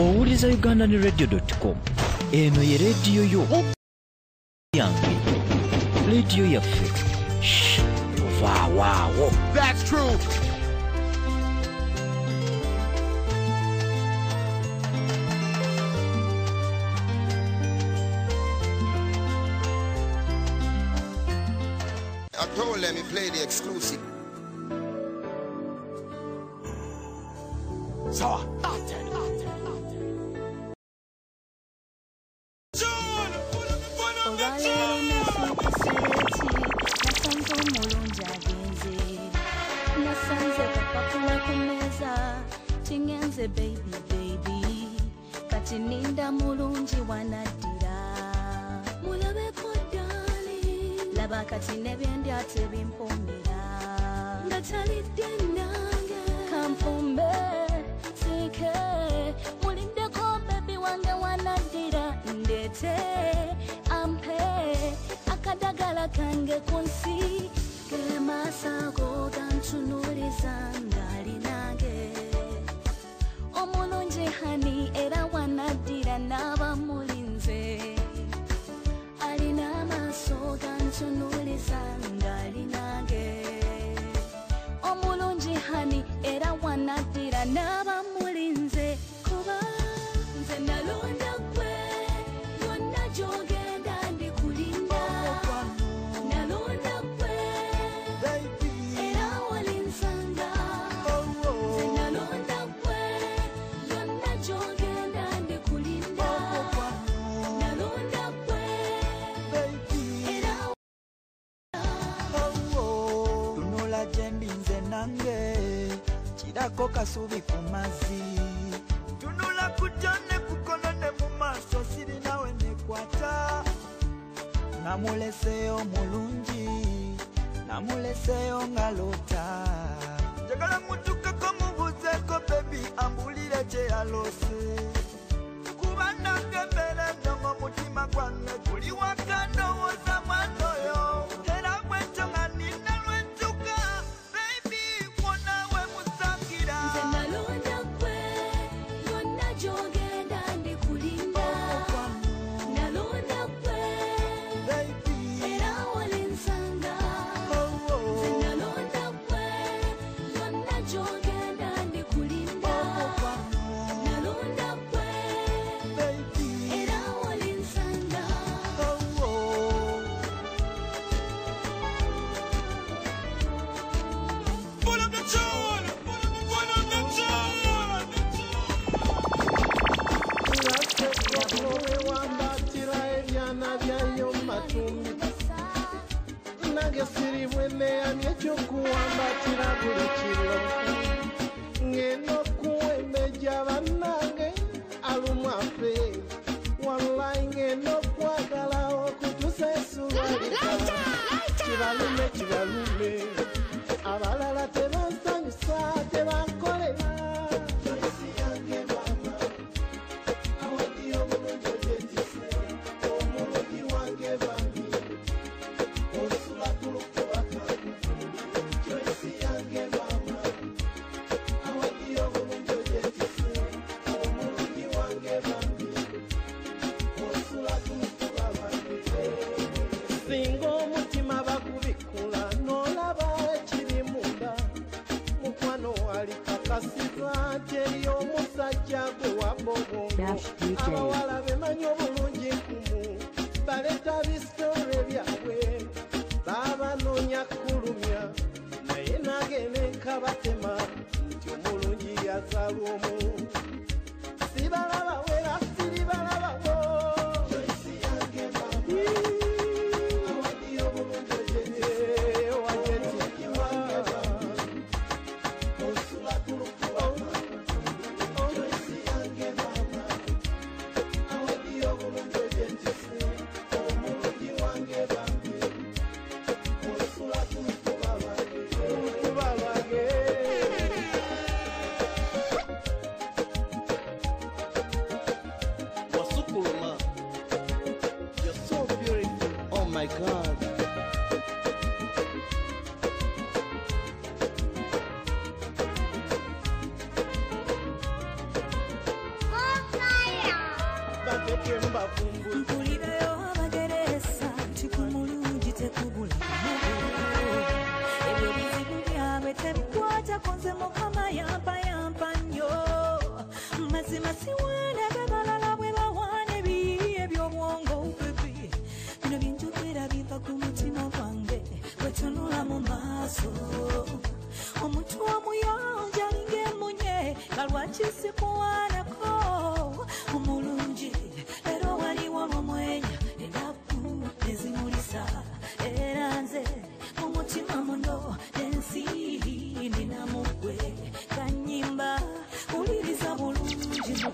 owuliza uganda ne eno ye rediyo yo. Yange. Rediyo yaffe I told them he played the exclusive. Sawa.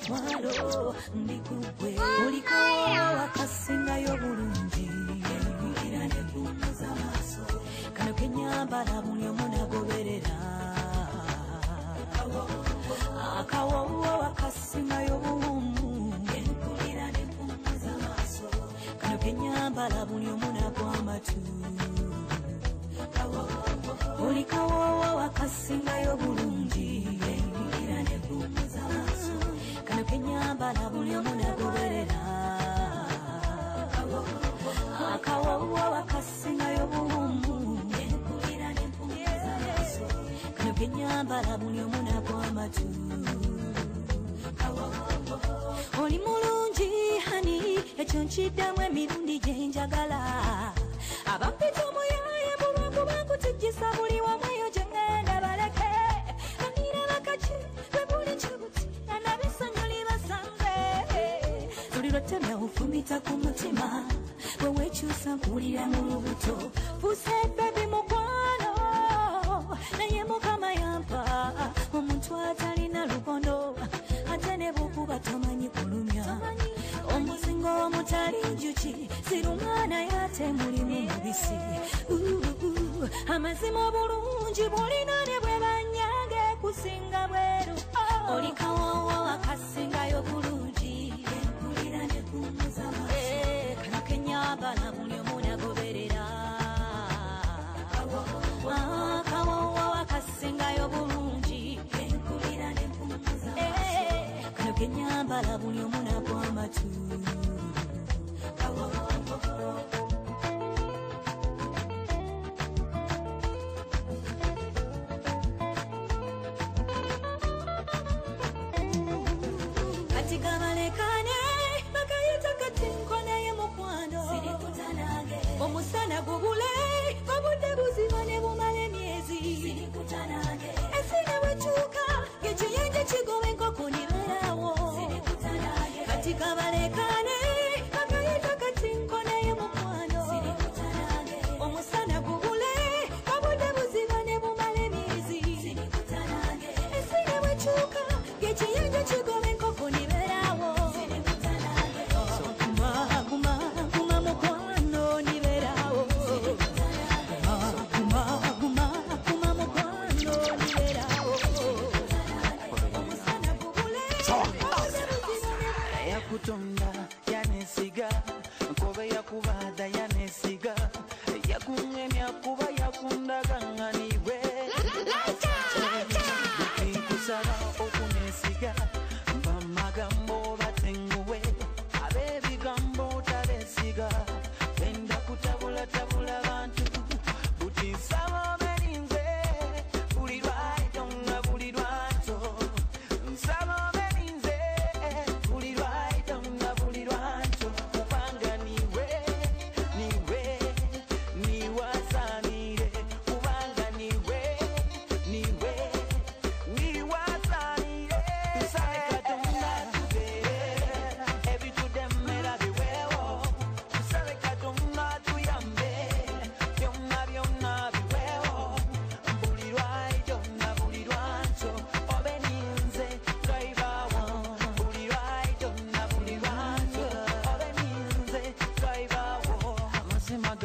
mwalo ndikupe nkiddamu emirundi gye njagala. Abampita omuyaaye mu lwakuba nkutijjisa buli mwebala buli omu nakwa amatu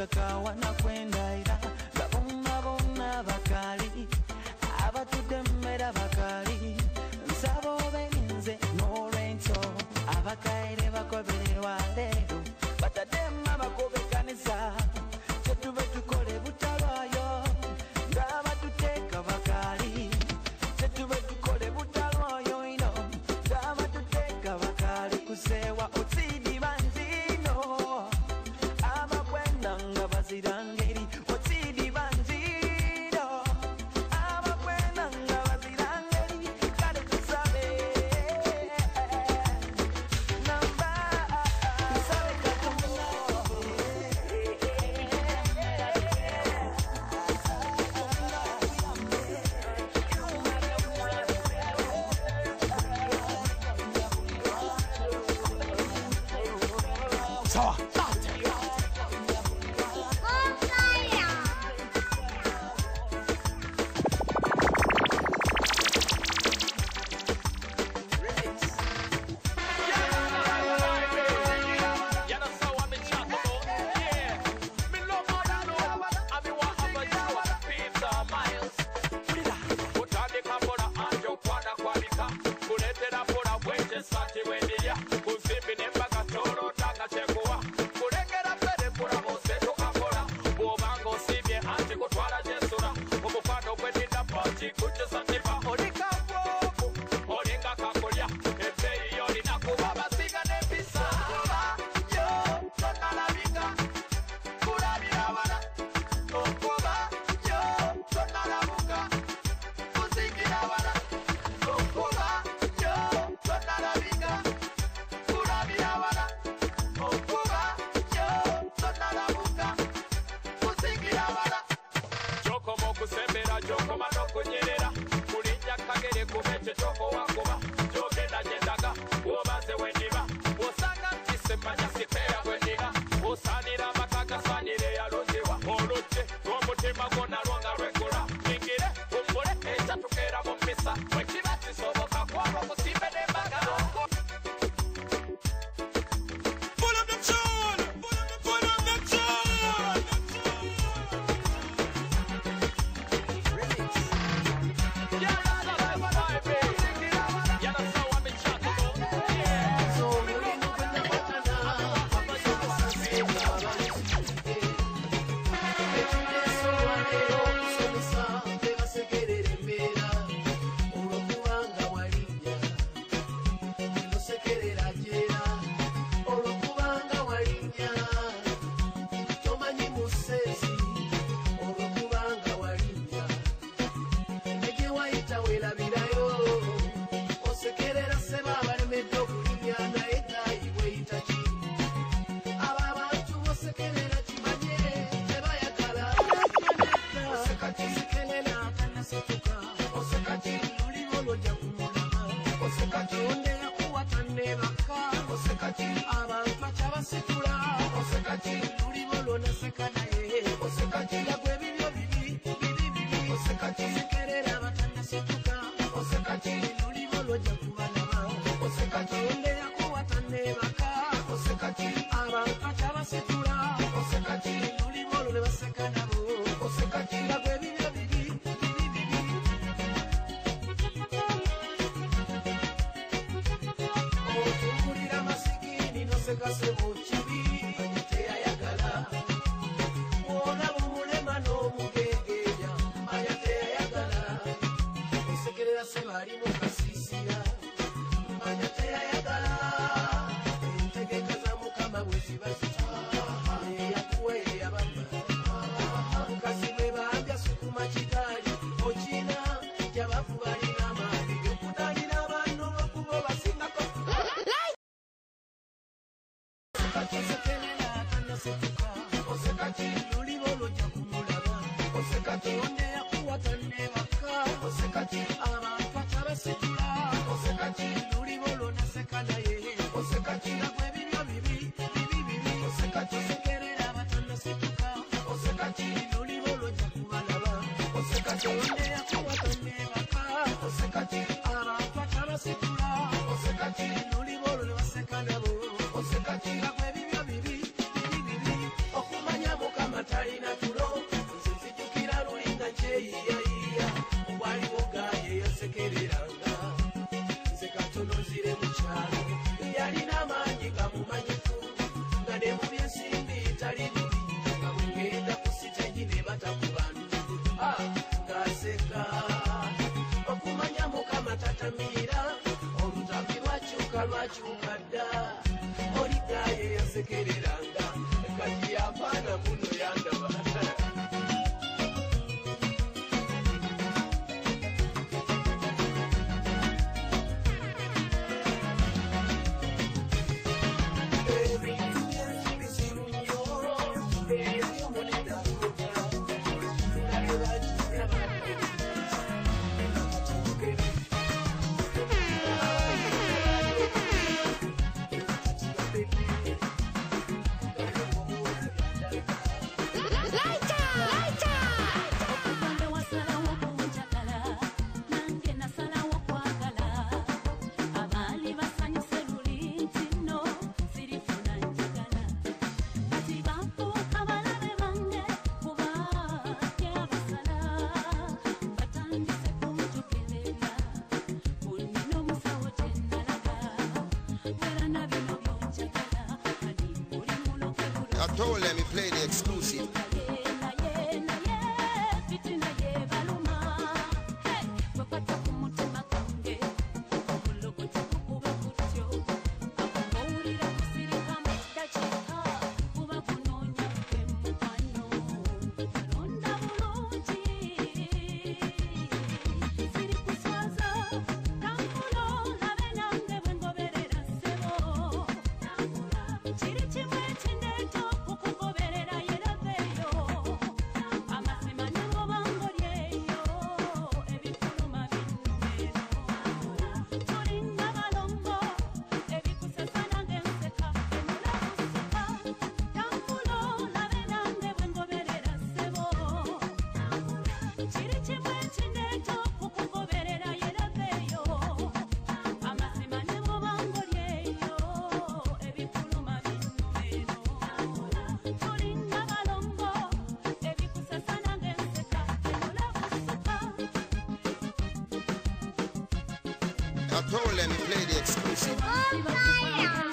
utakawa 沢 Thank you. let me play the Pro, let me play the exclusive. Oh,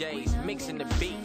DJs mixing the beat.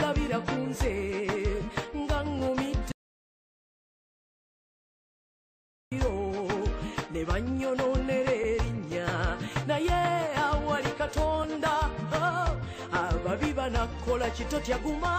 labira kunze. Nga ŋumiddiro ne bannyonoonera erinnya naye awali katonda ah, ababi banakkola kitotya guma.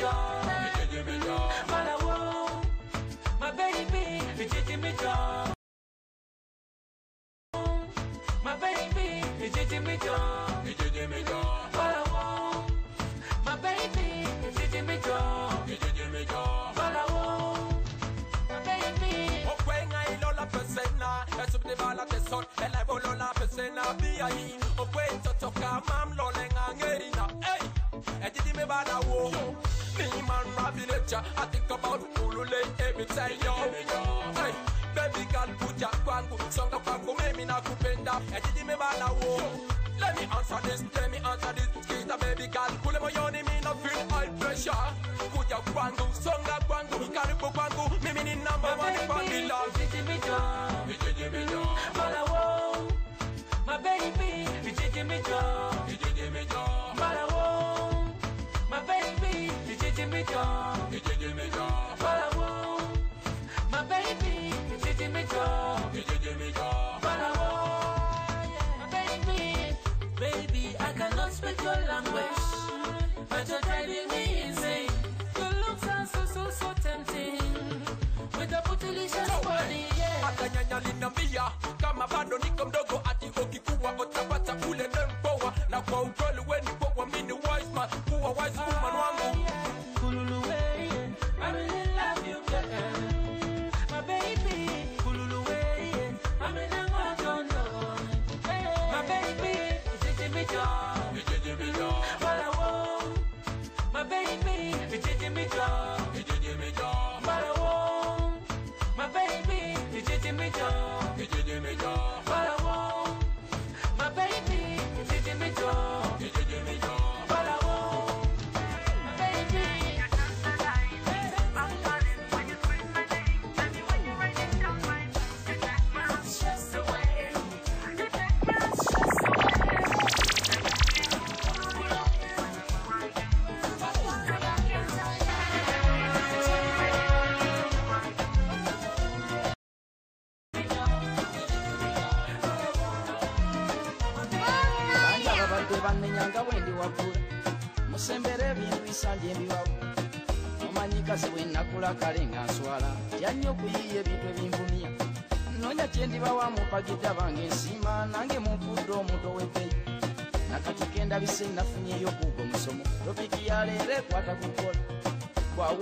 정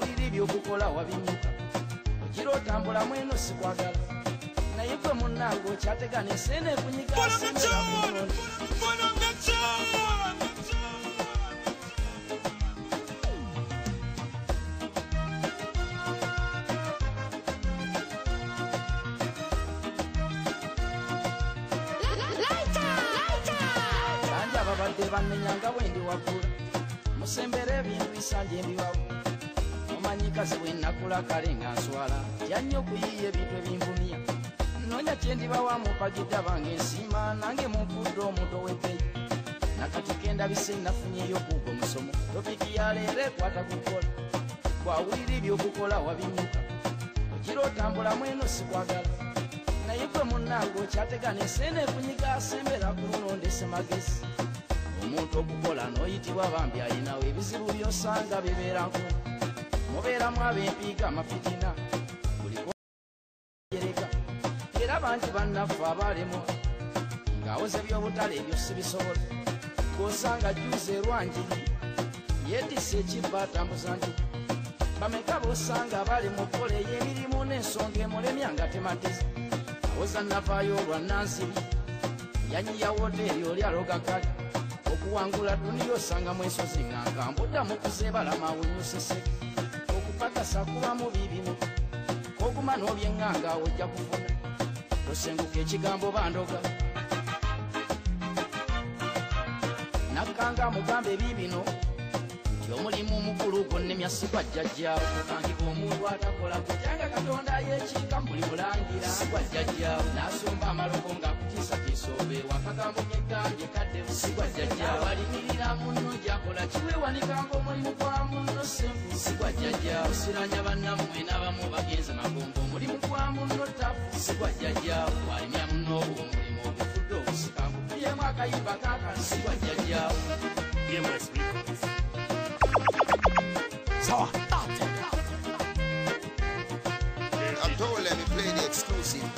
bwawulira ebyokukola wabinyuka. Ogira otambulamu eno sikwagala naye gwe munnange okyategana enseena ekunyiga bangi ababadde bannenyanga bwendi waggula. Musembera ebintu bisanje embiwawu omanyikazi bwe nnakula kale nga nswala tyannyo okuyiiya ebintu ebinvumya noonya kyendibawa mupagidde abange ensiima nange munfudde omuntu ow'ebbeyi nakati kendabise nafunyeyo kuugo musomo topiki yaleero ekwata kukola bwawulira ebyokukola wabinyuka ogira otambulamu eno sikwagala naye gwe munnange okyategana enseena ekunyiga asembera ku lulondese magezi. Omuntu okukola n'oyitibwa bambi ayinawo ebizibu byosanga bibeerako mubeeramu ab'empiiga amafitina. Buli jereka era bangi bannaffe abalemwa ng'awoze by'obutale ebyo sibisobola gosanga juza erwanjiri yeetisse ekibba atambuza nti bameka bosanga bali mu kkola ey'emirimu n'ensonga emulemya nga tematiza awoza navaayo olwa nansiri yanyiya woteeri oli aloga kale okuwangula duniya osangamu ensozi nga nkambudda mu kuzebalama wenyuseseke okupakasa kubamu bibimu koguma n'obyeŋŋanga ojja kufuna. Tosenguka ekigambo bandoga. Nakkanga mugambe biibino nti omulimu omukulu gwonemya sigwa jjajjaawo kukangibwa omuntu atakola kutyanga katonda yekiika buli mulangira sigwa jjajjaawo n'asomba amalogo ng'akutiisatiisa obeewa akagambo nyegambye kadde sigwa jjajjaawo alimirira munno gyakola kiwewanikanga omulimu gwa munno senfu sigwa jjajjaawo siranya bannammwe n'abamu bagenze magongo omulimu gwa munno tafu sigwa jjajjaawo walimya munno obwo omulimu ogufudde obusikangu yemu akayimba kaakano sigwa jjajjaawo Sawa. I told them to play the exclusive.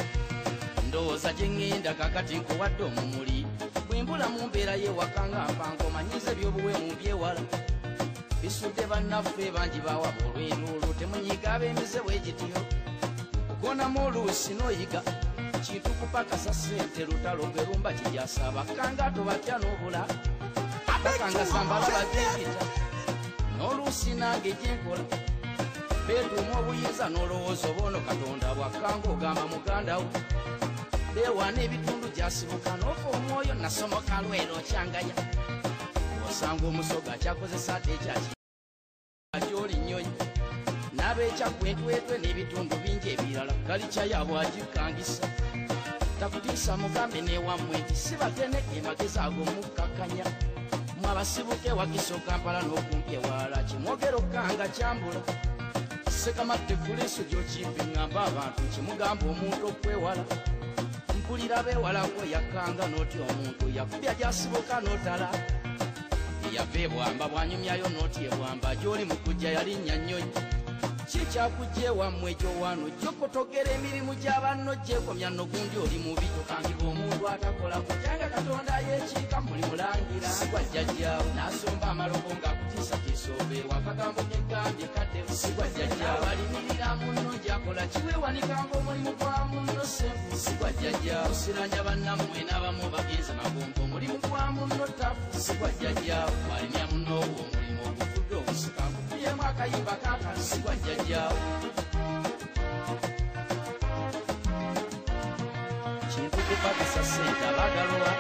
ndowooza gye ŋŋenda kakati nkuwadde omumuli. Bwe mbula mu mbeera y'ewaka nga mpango manyize by'obuwemu byewala. Bisudde bannaffe bangi bawaba olw'enduulu temunyiga ab'emize bwe gityo. Kugonamu oluusi n'oyiga kintu kupakasa ssente lutalo gwe lumba kijasa bakanga tobatya n'obula bakanga sambala bagebita n'oluusi nange gyenkola beetuuma obuyinza n'olowooza obwono katonda bwakkanga ogamba muganda wo. Beewaana ebitundu gyasibuka n'ofa omwoyo nasomoka lwera okyangaya osanga omusoga akyakozesa ate ekyaki agyoli nnyonyi. N'abeekyakwentwetwe n'ebitundu bingi ebirala. Galikya yaabwe agikangisa. Takutiisa mugambe newammwe. Nti si batene emagezi ago mukkakanya mwe abasibuka ewakisa okampala n'okumpi ewalala kimwogera okkanga kyambula. Sekamadde fuliiso gyokimpi ŋŋamba abantu kimugamba omuntu okwewala. Mpulira beewalako yakkanga n'oti omuntu yakubya gyasibuka n'otala. Yava ebwamba bwanyumyayo n'oti ebwamba gy'oli mu kujja yalinnya nnyonyi kikyakujja ewammwe gyowano gyokotogera emirimu gy'abanno gyekomya nogundi oli mubi. Tokangibwa omuntu atakola kutyanga katonda yekiika muli mulangira. Sigwa jjajjaawo n'asomba amalobo ng'akutiisatiisa obeewa akagambo kegambye kadde sigwa jjajjaawo alimirira munno gyakola kiweewanikanga omulimu bannammwe n'abamu gwa munno tafu akayimba kaakano sigwa jjajjaawo kinkukupakisa sente abaagalwa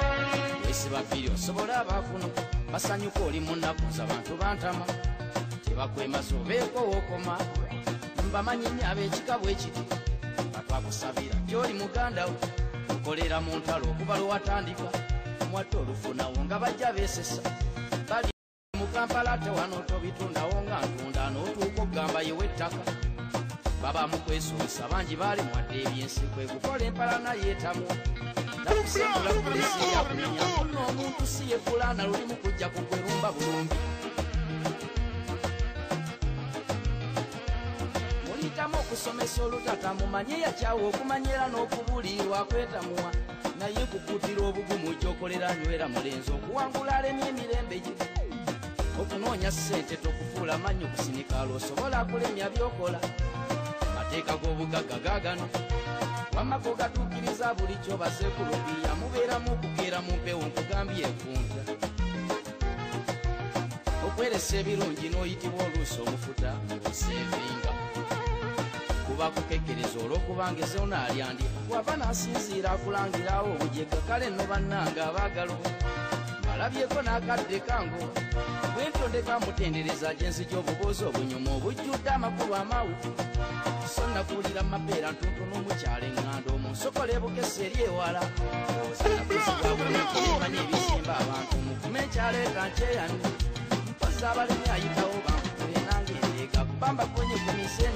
wesiba bbiri osobola abaafuna basanyuka oli mu nnaku nza bantu bantama. Tebakwemaza obeeko wookoma mbamanyi nnyo ab'ekika bwe kiti. Batwakusabira gy'oli muganda wo okolera mu ntalo okuba lwe watandika. Mwadde olufunawo nga bajja beesesa kampala ate wano tobitundawo nga ntunda n'otuuka okugamba yewe ettaka baba mu kwesuusa bangi baali mwadde ebyensi kwe kukola empalana yeetamu nakusembula polisi yakumenya muno omuntu si ye fulana lulimu kujja kukwerumba bulumbi muyitamu okusomesa olutata mumanye yakyawa okumanyera n'okubuulirwa kwetamuwa. Naye kukuutira obugumu gyokolera nywera mulenzi okuwangula alemye emirembe gye okunoonya ssente tokufuula manyi okusinikaala osobola kulemya byokola. Mateeka g'obugagga gaagano. Wamako gatuukiriza buli kyobasekulubiya mubeeramu okukeera mu mpewo nkugambye enkunta okweresa ebirungi n'oyitibwa oluusi obufuta ng'oseevinga kuba kukekereza olw'okubanga ezeona alyandi wava n'asinziira akulangirawo obujega kale nno bannanga abaagalo alabyeko n'akadde kango bwe ntondeka mutendereza gyenzija obubuuzi obunyuma obujjudde amakulu amawufu. So nakuulira mapeera ntuntunu mukyala eŋŋanda omunsokola ebukesa eri ewala. Nakuzibabulimanya ebisimba abantu mukume ekyaleeta nkyeyani mpozi abalemi ayitawo bankukule nange endeega kubamba konye ku mise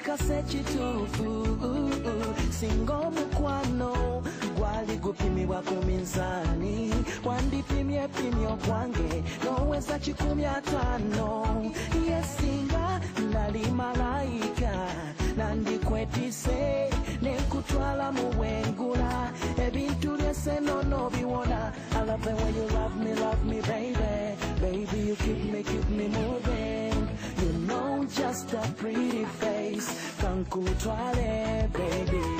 akase tufu, singa omukwano gwali gupimibwa ku minzaani wandipimye pimye okwange noweza kikumi ataano yesinga nali malayika nandikwetise nekutwala mu bwengula ebintu byesenono biwona I love the way you love me, love me baby. Baby you keep me, keep me moving just a pretty face. Don't go it, baby.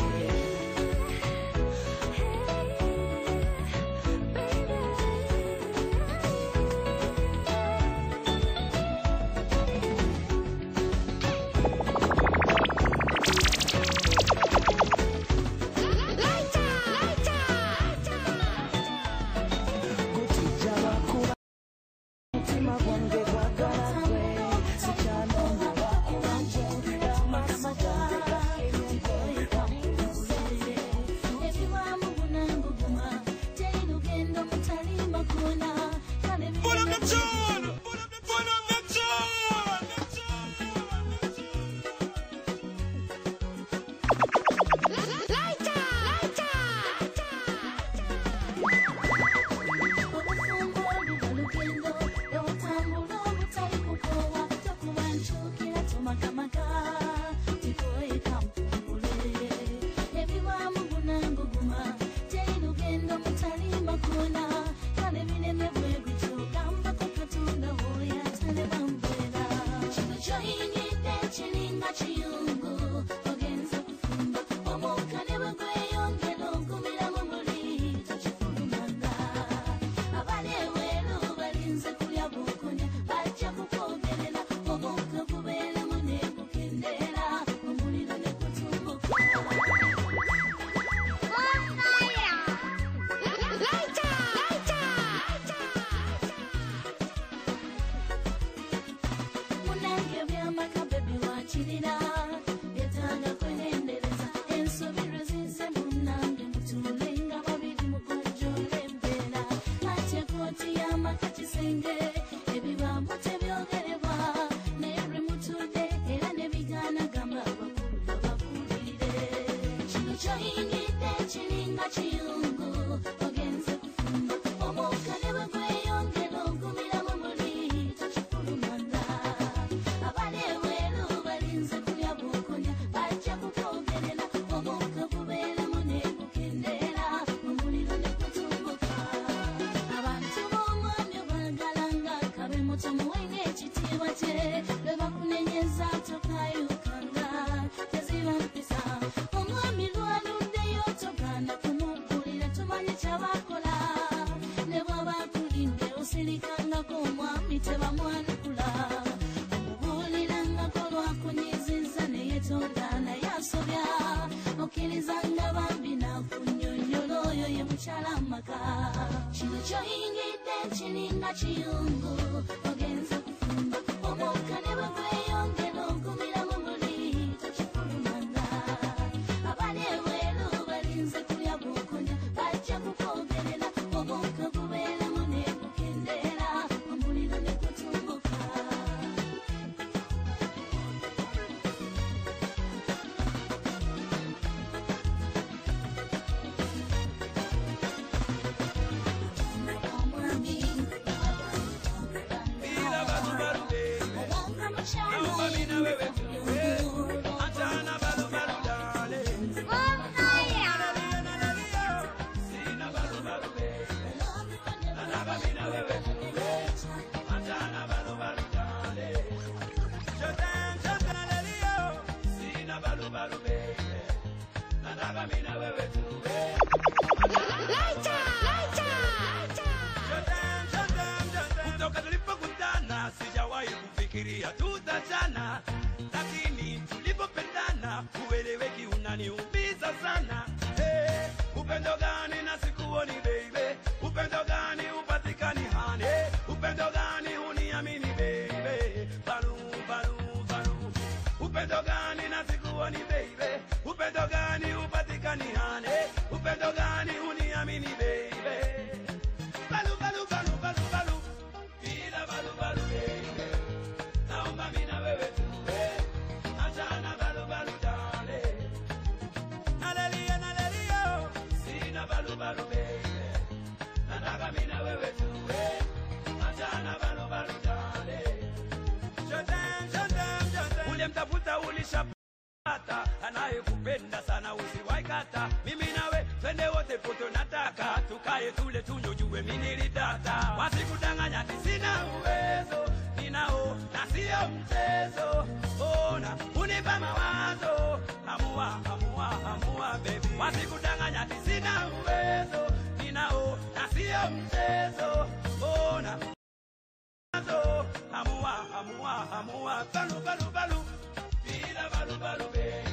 Bate haraka, tukae tule tunywe, ujue mimi nilidata, wasikudanganya sina uwezo ninao na sio mchezo. Ona unipa mawazo, amua amua amua baby, wasikudanganya sina uwezo ninao na sio mchezo. Ona amua amua amua balu balu balu. Bila balu balu baby.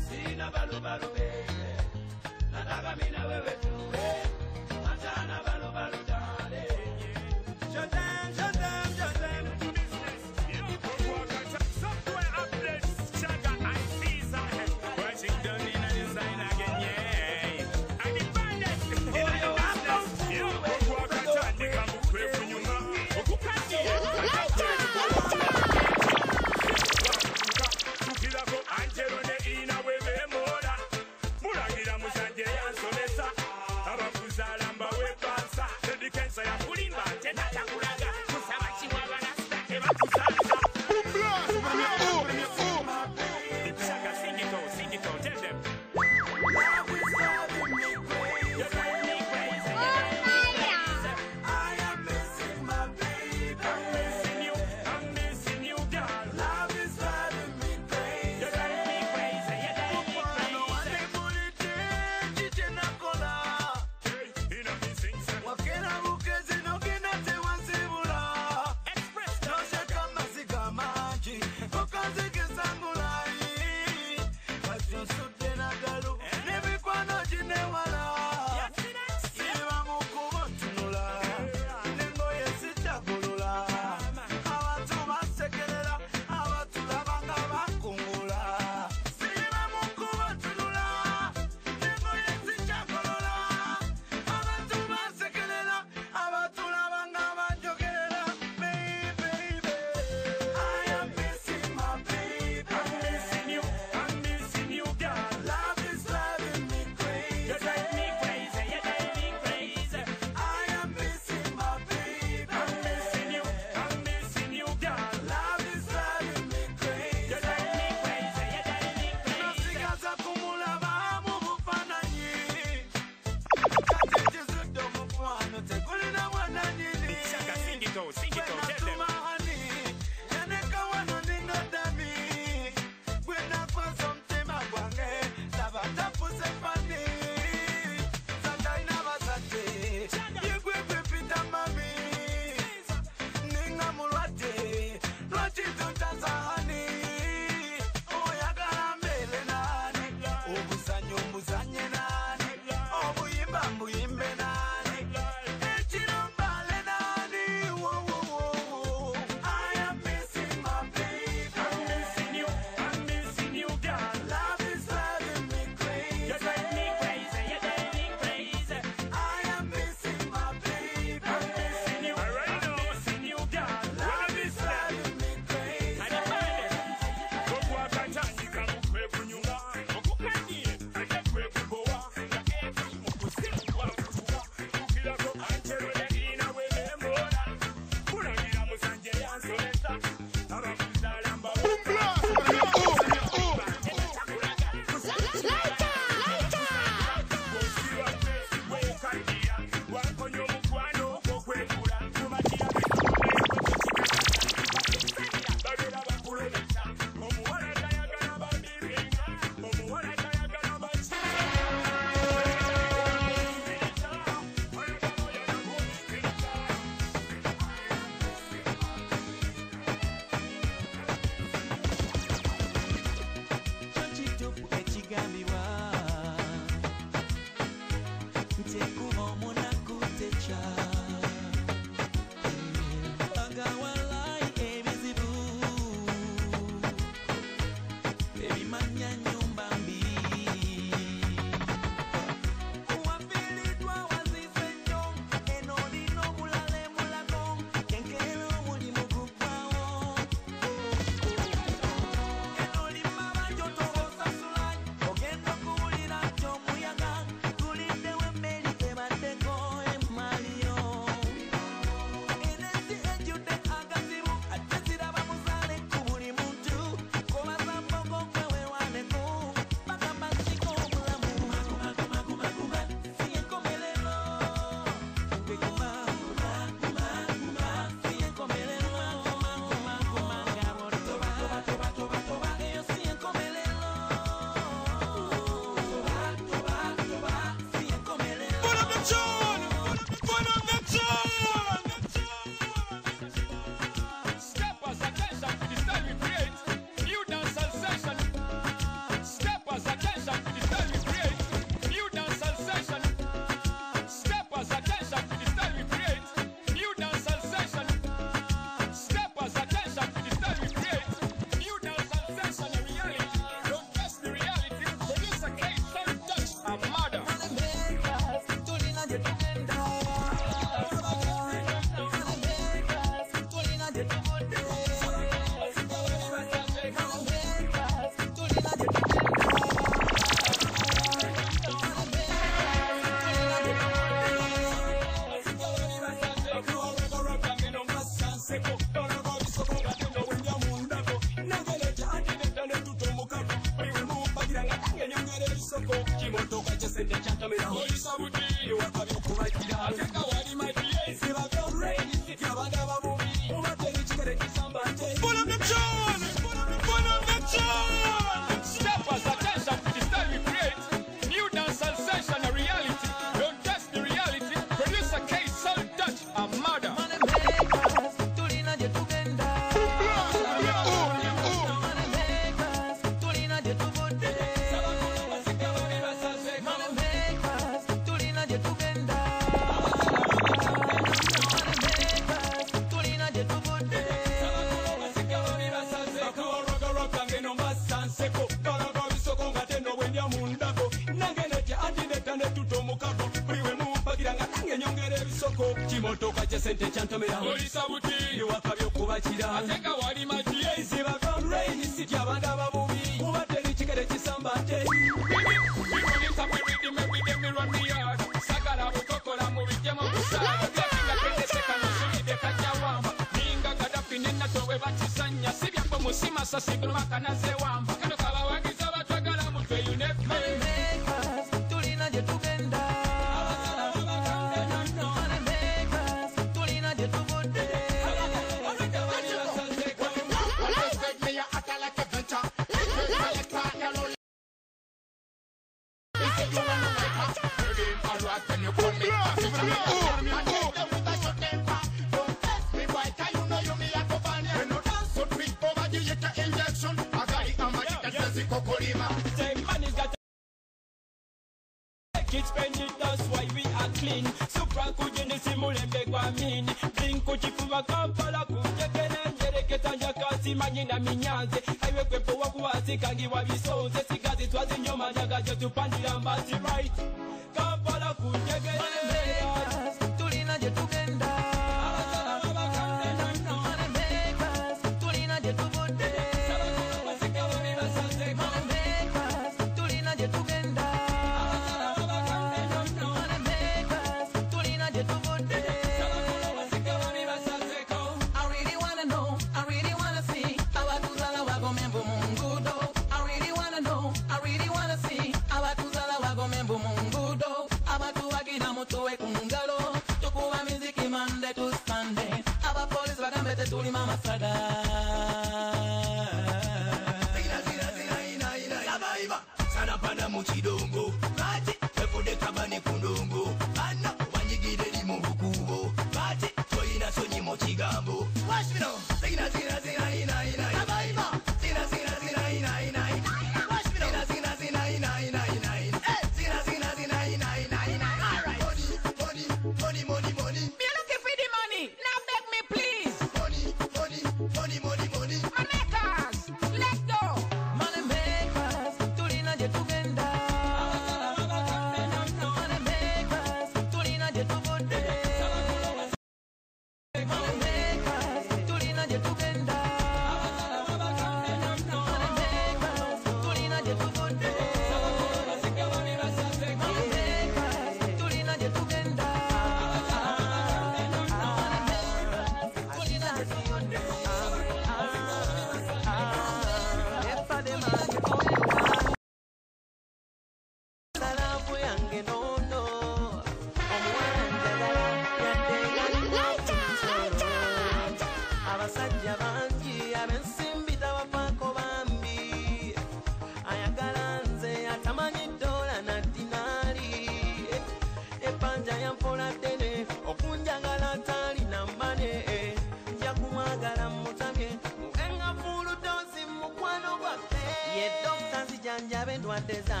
what is design.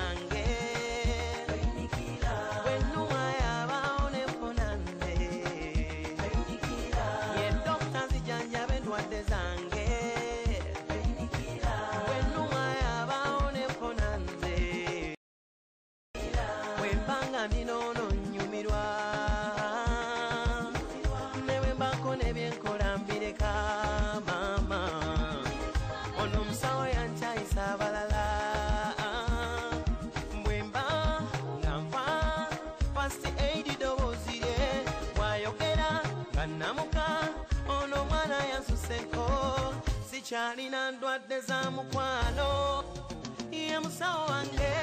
saw angel.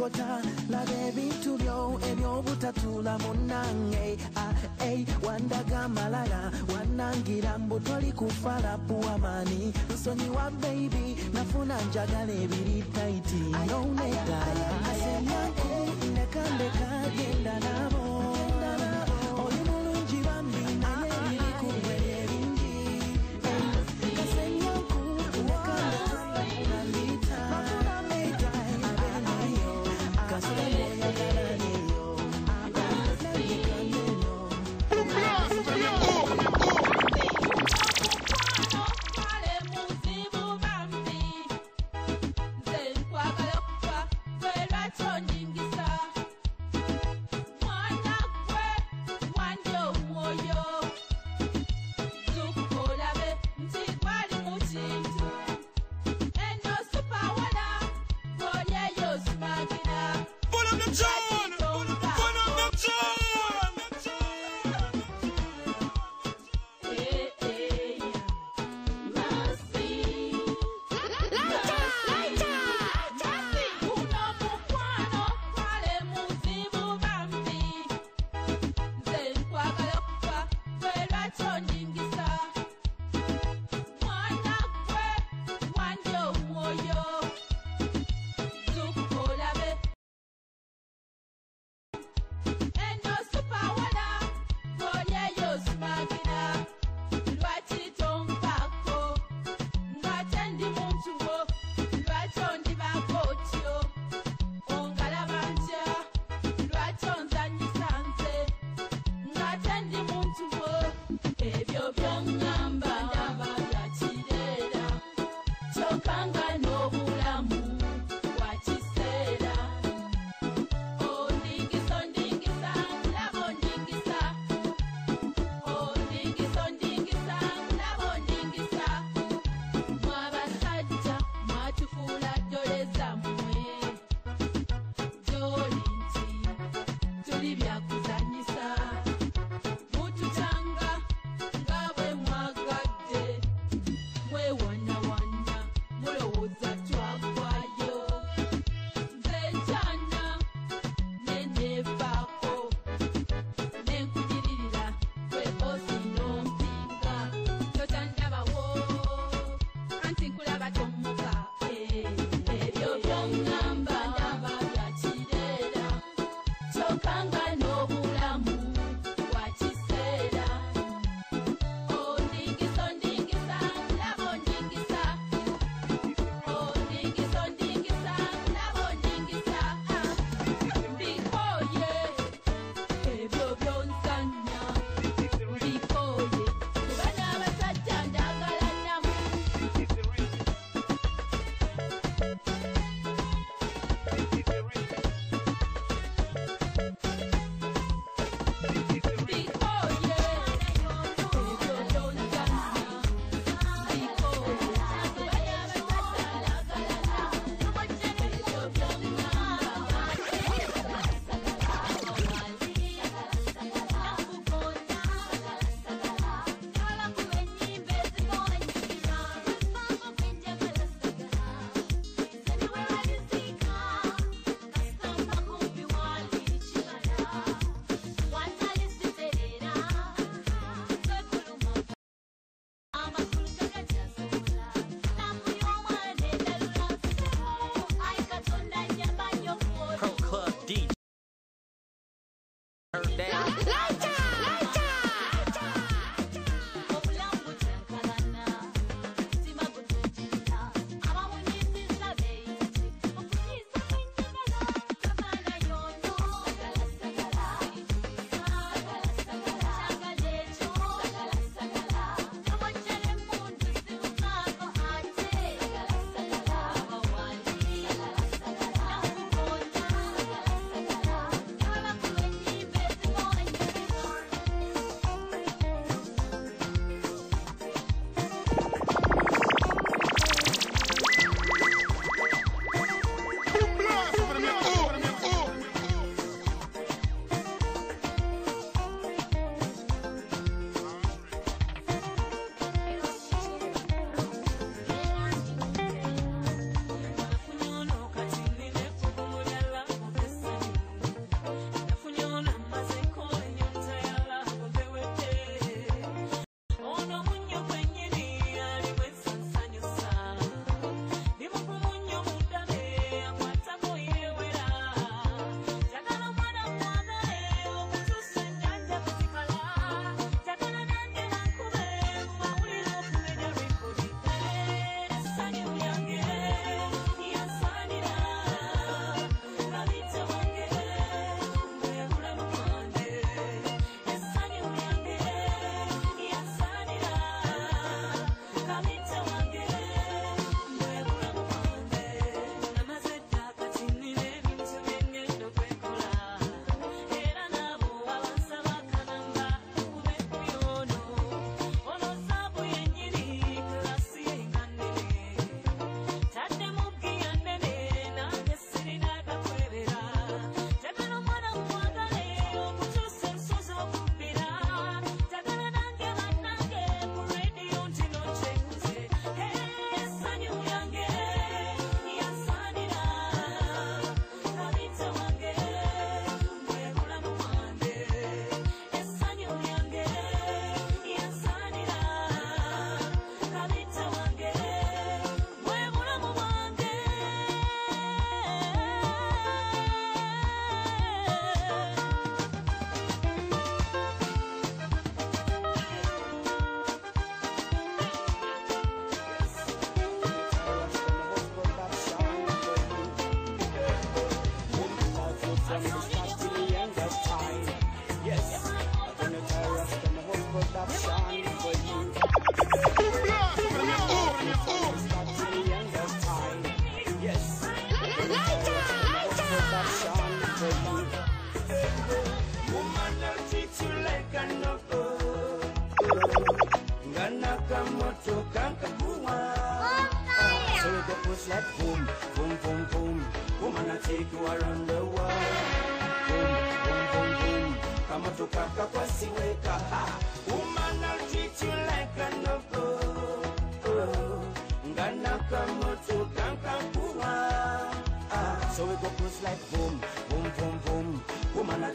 kọjá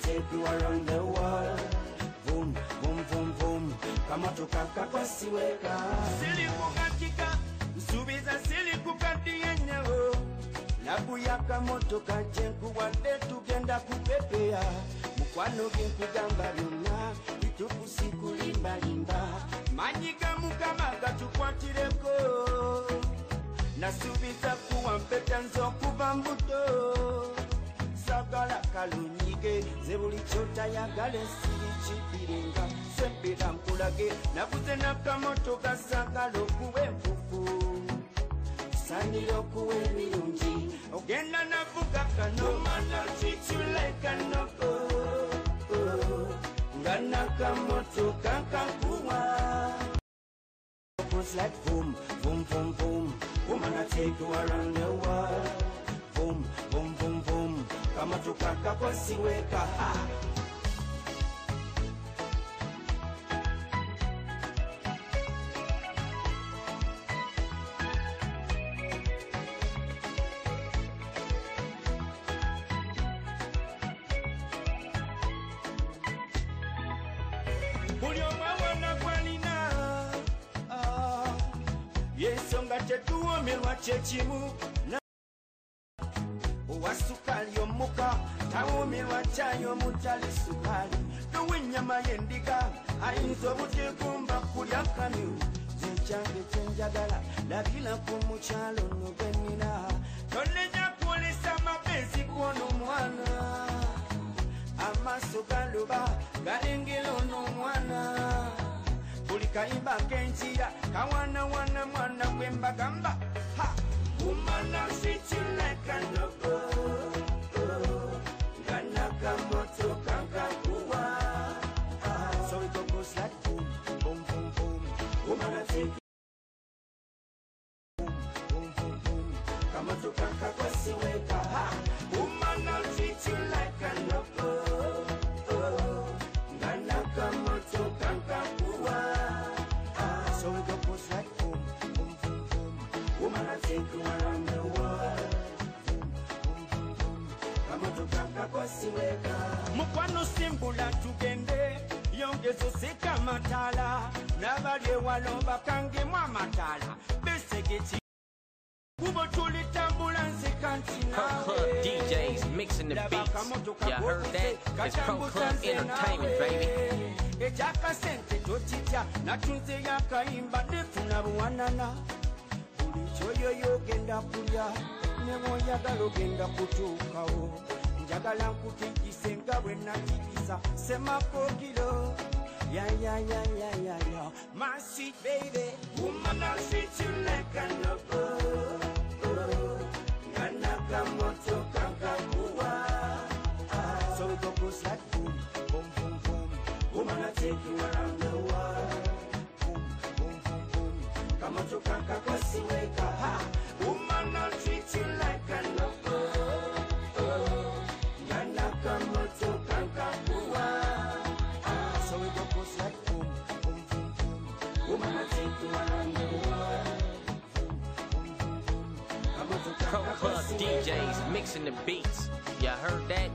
take you around the world. Vum, vum, vum, vum, kama tukaka kwa siweka. Silikukatika, msubiza silikukati yenyewe. Nakuyaka moto kajengu wande tugenda kupepea. Mukwano ginkugamba byonna bitufu sikulimbalimba. Manyi gamugamba gatukwatireko. Nasubiza kuwa mpeta nz'okuva mbuto. Sagala kalunyige ze buli kyotayagala esiri kifirenga sempera nkulage naguze nakamotoka sagala okuwa enfufu sanira okuwa ebirungi ogenda navuga kano. Mana kitulekanogo oh. nga nakamotoka kakuwa Goes like boom, boom, boom, boom. Woman, I take you around the world. amatuka gakwasiweka ha. yesonga tetuwomerwa kyekimu kyali sukaali tuwa ennyama yendiga ayinza obutegomba kulya kamyu zekyange kyenjagala labirako mukyalo no genina tonenya kwolesa mapenzi gwono mwana. Amaaso galoba galengera ono mwana. Buli kayimba kenzira kawaanawaana mwana gwembagamba ha! Woman, I'm like a noble. Yongezo seka matala nabali ewalo bakangemu amatala besegeki kubo tulitambula nti Pro Club DJs mixing the beats. You heard that? It's Pro Club Entertainment, baby. ekyakasente tokitya natunze yakayimba nefuna buwanana buli kyoyoyo ogenda kulya ne bwoyagala ogenda kutuukawo njagala nkutigise nga bwe nakigisa semakokiro yayayayayaya my sweet baby. Woman I treat you like a loco nga nakamotoka nkakuwa so it goes boom boom boom boom. Woman I take you around the world. Boom boom boom boom. Kamotoka nkakwasiweka ha the beats. Y'all heard that?